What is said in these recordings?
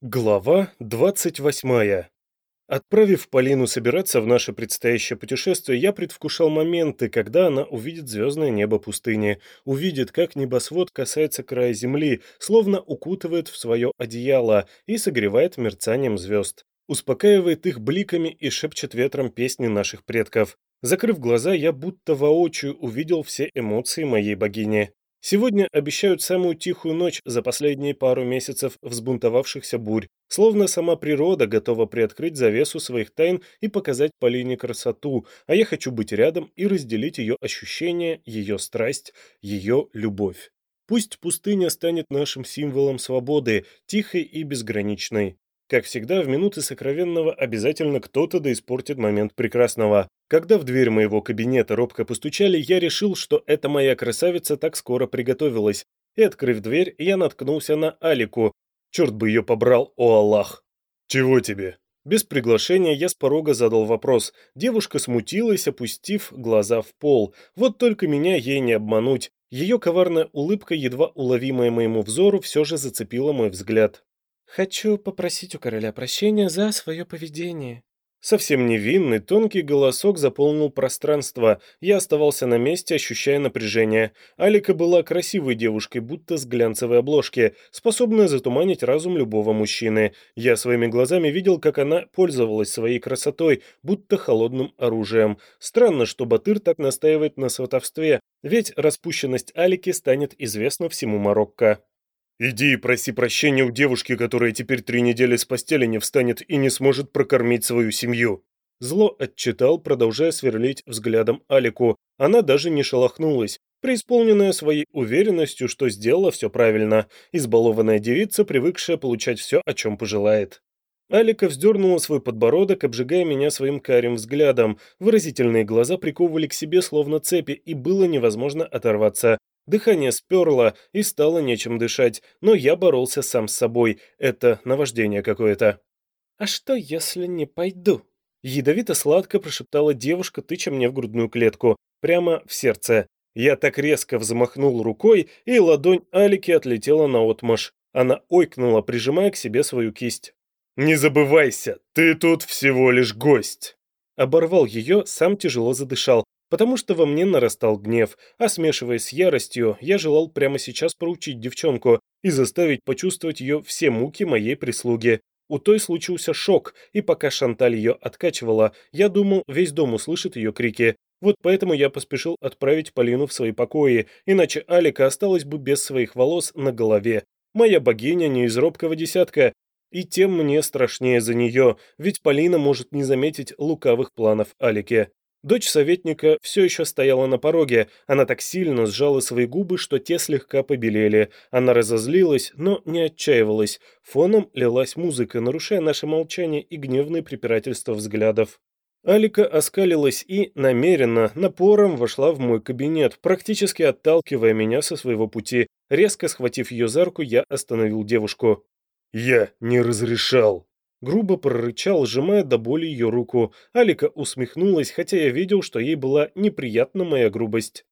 Глава 28. Отправив Полину собираться в наше предстоящее путешествие, я предвкушал моменты, когда она увидит звездное небо пустыни, увидит, как небосвод касается края земли, словно укутывает в свое одеяло и согревает мерцанием звезд, успокаивает их бликами и шепчет ветром песни наших предков. Закрыв глаза, я будто воочию увидел все эмоции моей богини. Сегодня обещают самую тихую ночь за последние пару месяцев взбунтовавшихся бурь, словно сама природа готова приоткрыть завесу своих тайн и показать Полине красоту, а я хочу быть рядом и разделить ее ощущения, ее страсть, ее любовь. Пусть пустыня станет нашим символом свободы, тихой и безграничной. Как всегда, в минуты сокровенного обязательно кто-то да испортит момент прекрасного. Когда в дверь моего кабинета робко постучали, я решил, что эта моя красавица так скоро приготовилась. И, открыв дверь, я наткнулся на Алику. Черт бы ее побрал, о Аллах! «Чего тебе?» Без приглашения я с порога задал вопрос. Девушка смутилась, опустив глаза в пол. Вот только меня ей не обмануть. Ее коварная улыбка, едва уловимая моему взору, все же зацепила мой взгляд. «Хочу попросить у короля прощения за свое поведение». Совсем невинный, тонкий голосок заполнил пространство. Я оставался на месте, ощущая напряжение. Алика была красивой девушкой, будто с глянцевой обложки, способная затуманить разум любого мужчины. Я своими глазами видел, как она пользовалась своей красотой, будто холодным оружием. Странно, что Батыр так настаивает на сватовстве, ведь распущенность Алики станет известна всему Марокко. Иди и проси прощения у девушки, которая теперь три недели с постели не встанет и не сможет прокормить свою семью. Зло отчитал, продолжая сверлить взглядом Алику. Она даже не шелохнулась, преисполненная своей уверенностью, что сделала все правильно, избалованная девица, привыкшая получать все, о чем пожелает. Алика вздернула свой подбородок, обжигая меня своим карим взглядом. Выразительные глаза приковывали к себе словно цепи, и было невозможно оторваться. Дыхание сперло и стало нечем дышать, но я боролся сам с собой. Это наваждение какое-то. «А что, если не пойду?» Ядовито-сладко прошептала девушка, тыча мне в грудную клетку, прямо в сердце. Я так резко взмахнул рукой, и ладонь Алики отлетела на отмаш. Она ойкнула, прижимая к себе свою кисть. «Не забывайся, ты тут всего лишь гость!» Оборвал ее, сам тяжело задышал, потому что во мне нарастал гнев, а смешиваясь с яростью, я желал прямо сейчас проучить девчонку и заставить почувствовать ее все муки моей прислуги. У той случился шок, и пока Шанталь ее откачивала, я думал, весь дом услышит ее крики. Вот поэтому я поспешил отправить Полину в свои покои, иначе Алика осталась бы без своих волос на голове. Моя богиня не из робкого десятка, и тем мне страшнее за нее, ведь Полина может не заметить лукавых планов Алики. Дочь советника все еще стояла на пороге, она так сильно сжала свои губы, что те слегка побелели. Она разозлилась, но не отчаивалась. Фоном лилась музыка, нарушая наше молчание и гневные препирательства взглядов. Алика оскалилась и, намеренно, напором вошла в мой кабинет, практически отталкивая меня со своего пути. Резко схватив ее за руку, я остановил девушку. «Я не разрешал», Грубо прорычал, сжимая до боли ее руку. Алика усмехнулась, хотя я видел, что ей была неприятна моя грубость.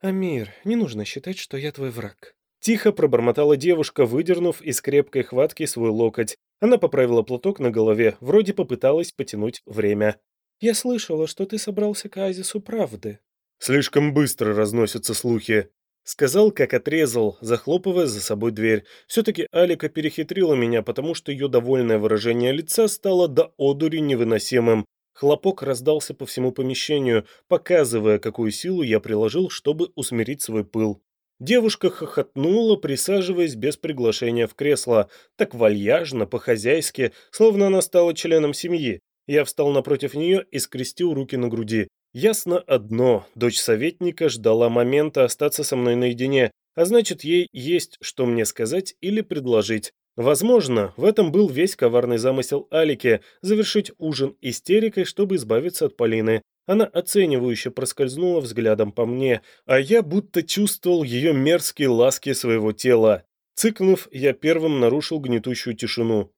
«Амир, не нужно считать, что я твой враг». Тихо пробормотала девушка, выдернув из крепкой хватки свой локоть. Она поправила платок на голове, вроде попыталась потянуть время. «Я слышала, что ты собрался к Азису правды». «Слишком быстро разносятся слухи», Сказал, как отрезал, захлопывая за собой дверь. Все-таки Алика перехитрила меня, потому что ее довольное выражение лица стало до одури невыносимым. Хлопок раздался по всему помещению, показывая, какую силу я приложил, чтобы усмирить свой пыл. Девушка хохотнула, присаживаясь без приглашения в кресло, так вальяжно, по-хозяйски, словно она стала членом семьи. Я встал напротив нее и скрестил руки на груди. Ясно одно, дочь советника ждала момента остаться со мной наедине, а значит, ей есть что мне сказать или предложить. Возможно, в этом был весь коварный замысел Алики – завершить ужин истерикой, чтобы избавиться от Полины. Она оценивающе проскользнула взглядом по мне, а я будто чувствовал ее мерзкие ласки своего тела. Цыкнув, я первым нарушил гнетущую тишину.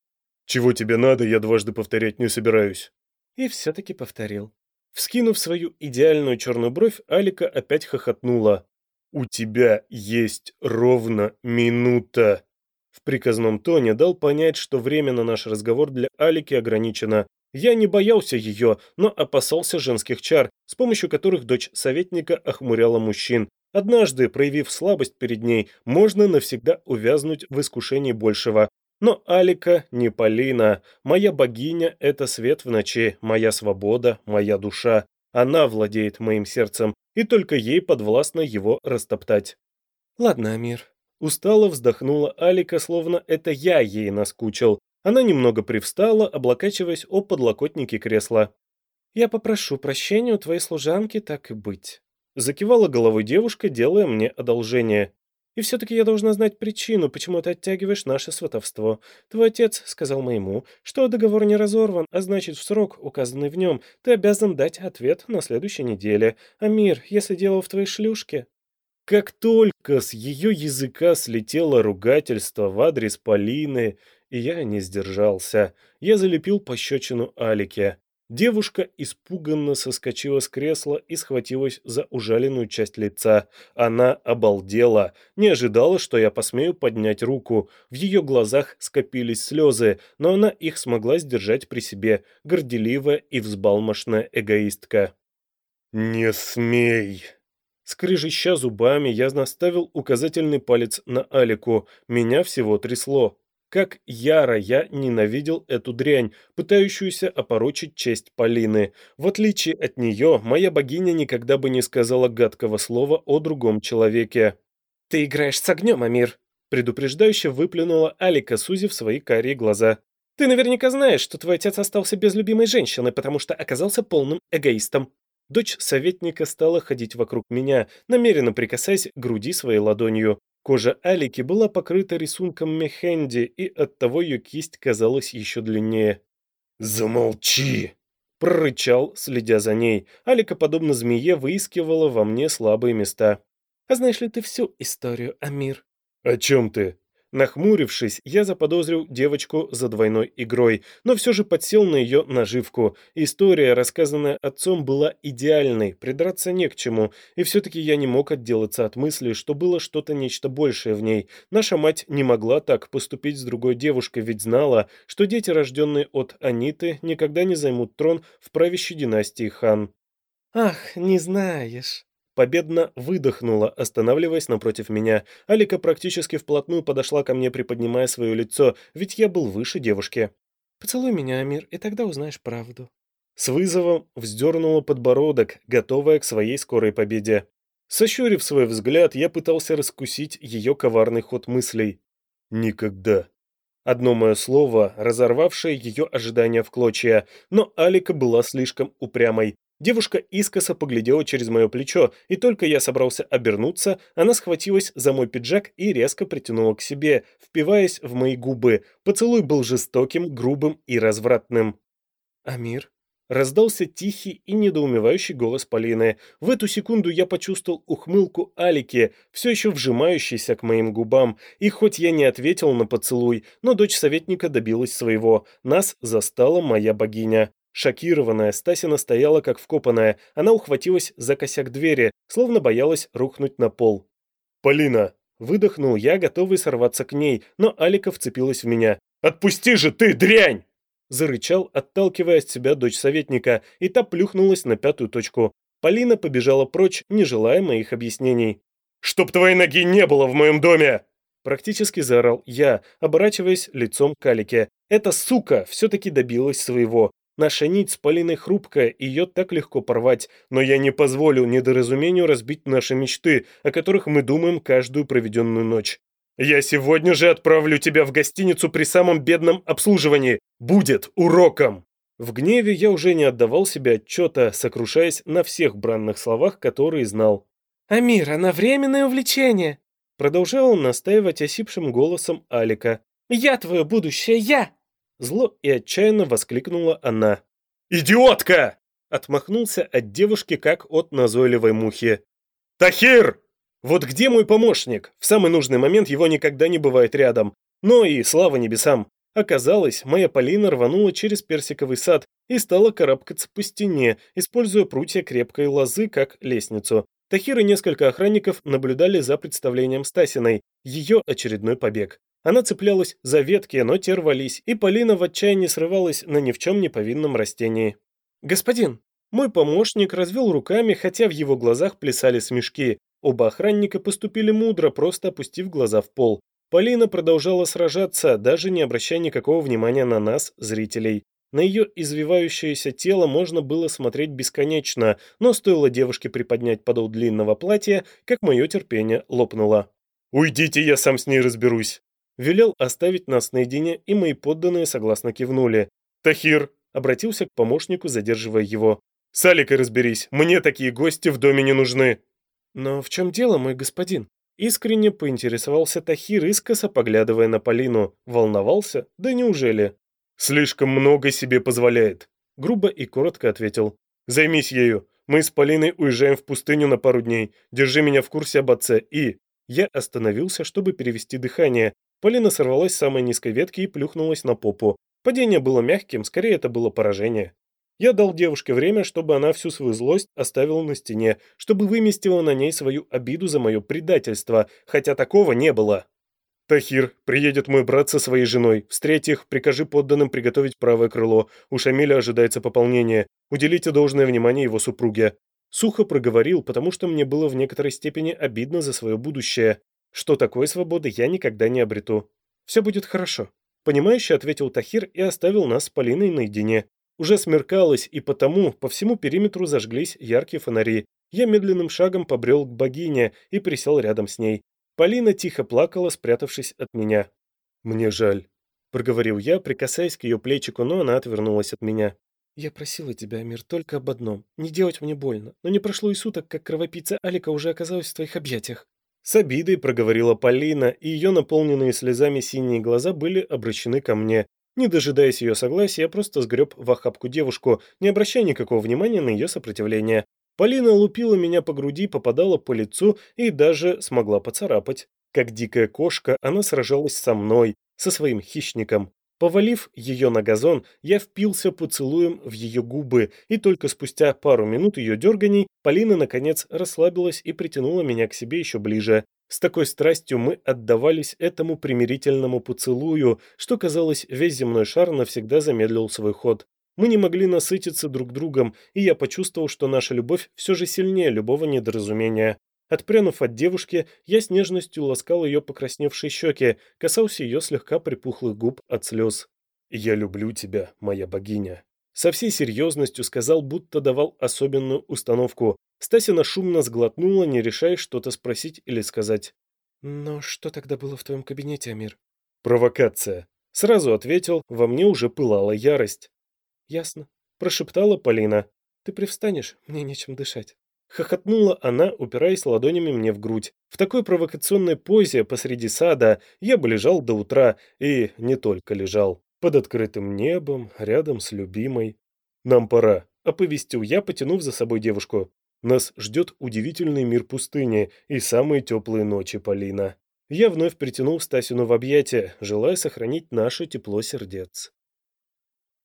«Чего тебе надо, я дважды повторять не собираюсь». И все-таки повторил. Вскинув свою идеальную черную бровь, Алика опять хохотнула. «У тебя есть ровно минута!» В приказном тоне дал понять, что время на наш разговор для Алики ограничено. Я не боялся ее, но опасался женских чар, с помощью которых дочь советника охмуряла мужчин. Однажды, проявив слабость перед ней, можно навсегда увязнуть в искушении большего. Но Алика не Полина. Моя богиня — это свет в ночи, моя свобода, моя душа. Она владеет моим сердцем, и только ей подвластно его растоптать. Ладно, Амир. Устало вздохнула Алика, словно это я ей наскучил. Она немного привстала, облокачиваясь о подлокотнике кресла. «Я попрошу прощения у твоей служанки, так и быть». Закивала головой девушка, делая мне одолжение. И все-таки я должна знать причину, почему ты оттягиваешь наше сватовство. Твой отец сказал моему, что договор не разорван, а значит, в срок, указанный в нем, ты обязан дать ответ на следующей неделе. А мир, если дело в твоей шлюшке...» Как только с ее языка слетело ругательство в адрес Полины, и я не сдержался, я залепил пощечину Алике. Девушка испуганно соскочила с кресла и схватилась за ужаленную часть лица. Она обалдела, не ожидала, что я посмею поднять руку. В ее глазах скопились слезы, но она их смогла сдержать при себе, горделивая и взбалмошная эгоистка. «Не смей!» Скрежеща зубами, я наставил указательный палец на Алику. Меня всего трясло. Как яро я ненавидел эту дрянь, пытающуюся опорочить честь Полины. В отличие от нее, моя богиня никогда бы не сказала гадкого слова о другом человеке. «Ты играешь с огнем, Амир!» предупреждающе выплюнула Алика, сузив свои карие глаза. «Ты наверняка знаешь, что твой отец остался без любимой женщины, потому что оказался полным эгоистом». Дочь советника стала ходить вокруг меня, намеренно прикасаясь к груди своей ладонью. Кожа Алики была покрыта рисунком мехенди, и оттого ее кисть казалась еще длиннее. «Замолчи!» — прорычал, следя за ней. Алика, подобно змее, выискивала во мне слабые места. «А знаешь ли ты всю историю, Амир?» «О чем ты?» Нахмурившись, я заподозрил девочку за двойной игрой, но все же подсел на ее наживку. История, рассказанная отцом, была идеальной, придраться не к чему, и все-таки я не мог отделаться от мысли, что было что-то нечто большее в ней. Наша мать не могла так поступить с другой девушкой, ведь знала, что дети, рожденные от Аниты, никогда не займут трон в правящей династии хан. «Ах, не знаешь», победно выдохнула, останавливаясь напротив меня. Алика практически вплотную подошла ко мне, приподнимая свое лицо, ведь я был выше девушки. «Поцелуй меня, Амир, и тогда узнаешь правду». С вызовом вздернула подбородок, готовая к своей скорой победе. Сощурив свой взгляд, я пытался раскусить ее коварный ход мыслей. «Никогда». Одно мое слово, разорвавшее ее ожидания в клочья, но Алика была слишком упрямой. Девушка искоса поглядела через мое плечо, и только я собрался обернуться, она схватилась за мой пиджак и резко притянула к себе, впиваясь в мои губы. Поцелуй был жестоким, грубым и развратным. «Амир?» Раздался тихий и недоумевающий голос Полины. В эту секунду я почувствовал ухмылку Алики, все еще вжимающейся к моим губам. И хоть я не ответил на поцелуй, но дочь советника добилась своего. Нас застала моя богиня. Шокированная, Стасина стояла как вкопанная. Она ухватилась за косяк двери, словно боялась рухнуть на пол. «Полина!» Выдохнул я, готовый сорваться к ней, но Алика вцепилась в меня. «Отпусти же ты, дрянь!» Зарычал, отталкивая от себя дочь советника, и та плюхнулась на пятую точку. Полина побежала прочь, не желая моих объяснений. «Чтоб твоей ноги не было в моем доме!» Практически заорал я, оборачиваясь лицом к Алике. Эта сука все-таки добилась своего. Наша нить с Полиной хрупкая, ее так легко порвать, но я не позволю недоразумению разбить наши мечты, о которых мы думаем каждую проведенную ночь. Я сегодня же отправлю тебя в гостиницу при самом бедном обслуживании. Будет уроком!» В гневе я уже не отдавал себе отчета, сокрушаясь на всех бранных словах, которые знал. «Амир, она временное увлечение!» Продолжал он настаивать осипшим голосом Алика. «Я твое будущее, я!» Зло и отчаянно воскликнула она. «Идиотка!» Отмахнулся от девушки, как от назойливой мухи. «Тахир! Вот где мой помощник? В самый нужный момент его никогда не бывает рядом. Но и слава небесам. Оказалось, моя Полина рванула через персиковый сад и стала карабкаться по стене, используя прутья крепкой лозы как лестницу. Тахир и несколько охранников наблюдали за представлением Стасиной, ее очередной побег. Она цеплялась за ветки, но те рвались, и Полина в отчаянии срывалась на ни в чем не повинном растении. «Господин!» Мой помощник развел руками, хотя в его глазах плясали смешки. Оба охранника поступили мудро, просто опустив глаза в пол. Полина продолжала сражаться, даже не обращая никакого внимания на нас, зрителей. На ее извивающееся тело можно было смотреть бесконечно, но стоило девушке приподнять подол длинного платья, как мое терпение лопнуло. «Уйдите, я сам с ней разберусь!» Велел оставить нас наедине, и мои подданные согласно кивнули. «Тахир!» — обратился к помощнику, задерживая его. «С Аликой разберись, мне такие гости в доме не нужны!» «Но в чем дело, мой господин?» Искренне поинтересовался Тахир, искоса поглядывая на Полину. Волновался? Да неужели? «Слишком много себе позволяет», — грубо и коротко ответил. «Займись ею. Мы с Полиной уезжаем в пустыню на пару дней. Держи меня в курсе об отце и...» Я остановился, чтобы перевести дыхание. Полина сорвалась с самой низкой ветки и плюхнулась на попу. Падение было мягким, скорее это было поражение. Я дал девушке время, чтобы она всю свою злость оставила на стене, чтобы выместила на ней свою обиду за мое предательство, хотя такого не было. «Тахир, приедет мой брат со своей женой. Встреть их, прикажи подданным приготовить правое крыло. У Шамиля ожидается пополнение. Уделите должное внимание его супруге». Сухо проговорил, потому что мне было в некоторой степени обидно за свое будущее. Что такой свободы я никогда не обрету. «Все будет хорошо», — понимающе ответил Тахир и оставил нас с Полиной наедине. Уже смеркалось, и потому по всему периметру зажглись яркие фонари. Я медленным шагом побрел к богине и присел рядом с ней. Полина тихо плакала, спрятавшись от меня. «Мне жаль», — проговорил я, прикасаясь к ее плечику, но она отвернулась от меня. «Я просила тебя, Амир, только об одном. Не делать мне больно. Но не прошло и суток, как кровопийца Алика уже оказалась в твоих объятиях». С обидой проговорила Полина, и ее наполненные слезами синие глаза были обращены ко мне. Не дожидаясь ее согласия, я просто сгреб в охапку девушку, не обращая никакого внимания на ее сопротивление. Полина лупила меня по груди, попадала по лицу и даже смогла поцарапать. Как дикая кошка, она сражалась со мной, со своим хищником. Повалив ее на газон, я впился поцелуем в ее губы, и только спустя пару минут ее дерганий Полина, наконец, расслабилась и притянула меня к себе еще ближе. С такой страстью мы отдавались этому примирительному поцелую, что, казалось, весь земной шар навсегда замедлил свой ход. Мы не могли насытиться друг другом, и я почувствовал, что наша любовь все же сильнее любого недоразумения. Отпрянув от девушки, я с нежностью ласкал ее покрасневшие щеки, касался ее слегка припухлых губ от слез. «Я люблю тебя, моя богиня», со всей серьезностью сказал, будто давал особенную установку. Стасина шумно сглотнула, не решая что-то спросить или сказать. «Но что тогда было в твоем кабинете, Амир?» «Провокация». Сразу ответил, во мне уже пылала ярость. «Ясно», — прошептала Полина. «Ты привстанешь? Мне нечем дышать». Хохотнула она, упираясь ладонями мне в грудь. В такой провокационной позе посреди сада я бы лежал до утра, и не только лежал. Под открытым небом, рядом с любимой. «Нам пора», — оповестил я, потянув за собой девушку. «Нас ждет удивительный мир пустыни и самые теплые ночи, Полина». Я вновь притянул Стасину в объятия, желая сохранить наше тепло сердец.